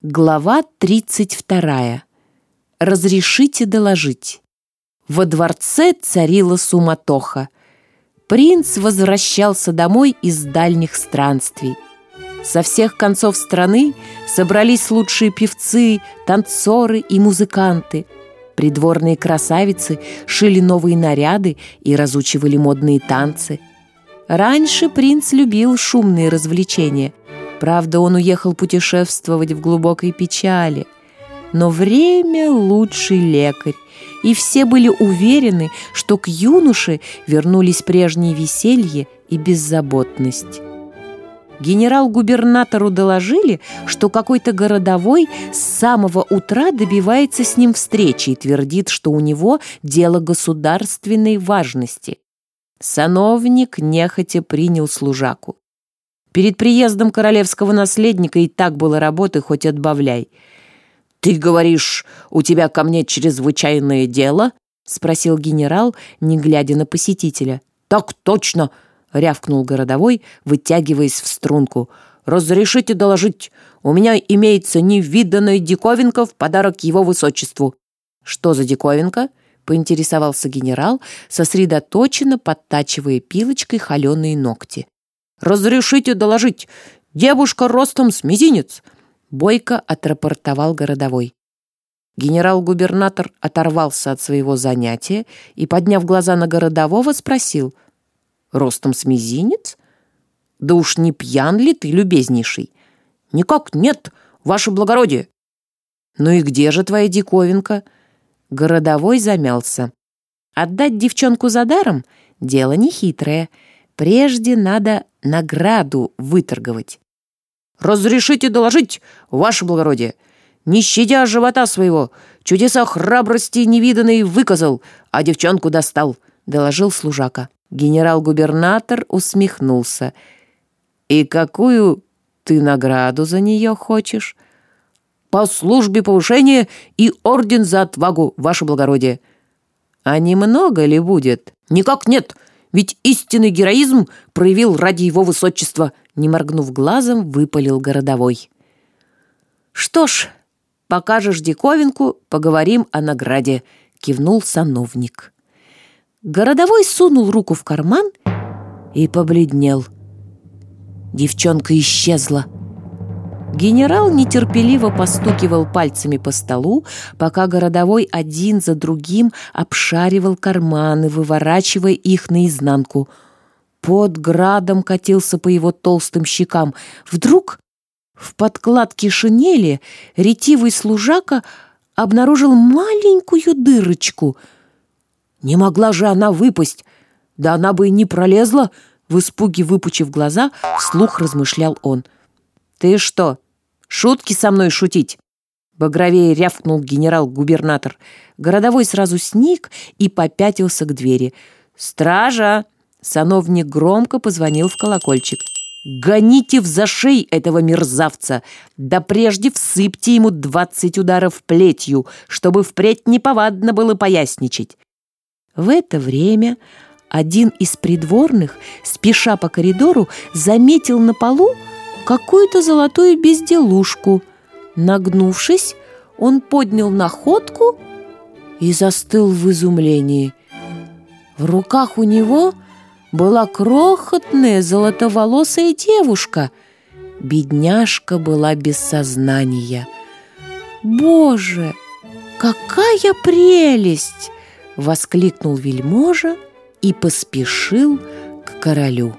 Глава 32. Разрешите доложить. Во дворце царила суматоха. Принц возвращался домой из дальних странствий. Со всех концов страны собрались лучшие певцы, танцоры и музыканты. Придворные красавицы шили новые наряды и разучивали модные танцы. Раньше принц любил шумные развлечения – Правда, он уехал путешествовать в глубокой печали. Но время — лучший лекарь, и все были уверены, что к юноше вернулись прежние веселье и беззаботность. Генерал-губернатору доложили, что какой-то городовой с самого утра добивается с ним встречи и твердит, что у него дело государственной важности. Сановник нехотя принял служаку. Перед приездом королевского наследника и так было работы, хоть отбавляй. «Ты говоришь, у тебя ко мне чрезвычайное дело?» — спросил генерал, не глядя на посетителя. «Так точно!» — рявкнул городовой, вытягиваясь в струнку. «Разрешите доложить, у меня имеется невиданная диковинка в подарок его высочеству». «Что за диковинка?» — поинтересовался генерал, сосредоточенно подтачивая пилочкой холеные ногти. «Разрешите доложить! Девушка ростом с мизинец!» Бойко отрапортовал городовой. Генерал-губернатор оторвался от своего занятия и, подняв глаза на городового, спросил. «Ростом с мизинец? Да уж не пьян ли ты, любезнейший?» «Никак нет, ваше благородие!» «Ну и где же твоя диковинка?» Городовой замялся. «Отдать девчонку за даром — дело нехитрое. Прежде надо награду выторговать. «Разрешите доложить, ваше благородие, не щадя живота своего, чудеса храбрости невиданной выказал, а девчонку достал», — доложил служака. Генерал-губернатор усмехнулся. «И какую ты награду за нее хочешь?» «По службе повышения и орден за отвагу, ваше благородие». «А немного ли будет?» «Никак нет!» Ведь истинный героизм проявил ради его высочества, не моргнув глазом, выпалил городовой. «Что ж, покажешь диковинку, поговорим о награде», — кивнул сановник. Городовой сунул руку в карман и побледнел. Девчонка исчезла. Генерал нетерпеливо постукивал пальцами по столу, пока городовой один за другим обшаривал карманы, выворачивая их наизнанку. Под градом катился по его толстым щекам. Вдруг в подкладке шинели ретивый служака обнаружил маленькую дырочку. Не могла же она выпасть, да она бы и не пролезла, в испуге выпучив глаза, вслух размышлял он — «Ты что, шутки со мной шутить?» Багровее рявкнул генерал-губернатор. Городовой сразу сник и попятился к двери. «Стража!» Сановник громко позвонил в колокольчик. «Гоните в зашей этого мерзавца! Да прежде всыпьте ему двадцать ударов плетью, чтобы впредь неповадно было поясничать!» В это время один из придворных, спеша по коридору, заметил на полу какую-то золотую безделушку. Нагнувшись, он поднял находку и застыл в изумлении. В руках у него была крохотная золотоволосая девушка. Бедняжка была без сознания. «Боже, какая прелесть!» — воскликнул вельможа и поспешил к королю.